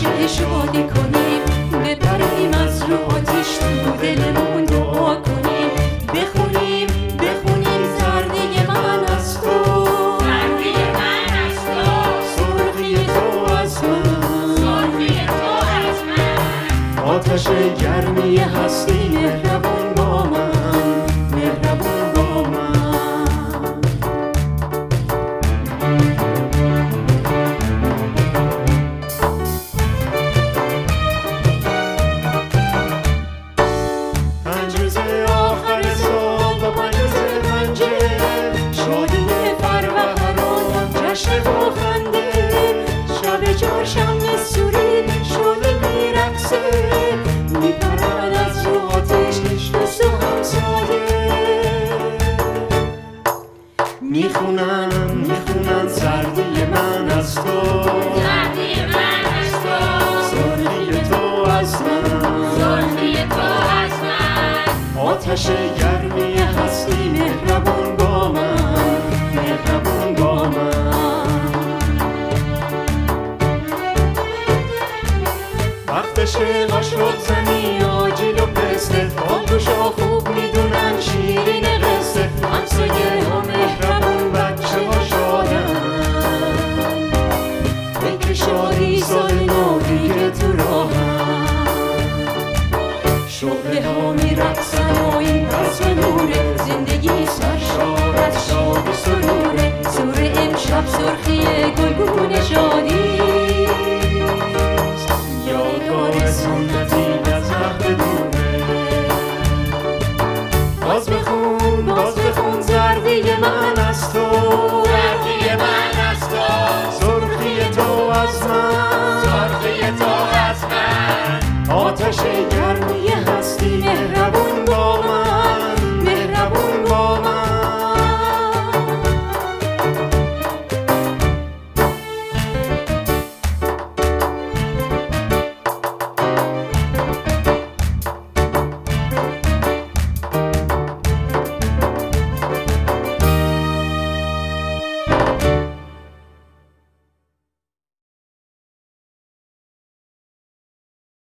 عشقش باده کنیم. بپریم از رو آتیش تو دلمون دعا کنیم. بخونیم بخونیم زردی من استو، تو. زردی من از تو. سرخی تو از من. سرخی تو از آتش گرمی هستی مهربان و خنده شب چهارشنبه سوری شده میرقصه میپرد از رو آتش دوست همسایه می‌خونن می‌خونن سردی من از تو. سردی من از تو. سردی تو از من. سردی تو از من. آتش وقتش قاشق زنی آجیل و پسته آبوشا خوب می‌دونن شیرین قصه. همسایه ها مهربون بچه ها شادن. که شادی سال تو راهن. شعله ها میرقصن و این زندگی سرشار از شاد سروره سور امشب سرخی گلگون was my